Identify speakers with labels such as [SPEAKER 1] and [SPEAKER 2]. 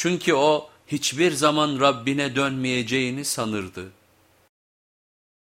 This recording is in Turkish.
[SPEAKER 1] Çünkü o hiçbir zaman Rabbine dönmeyeceğini sanırdı.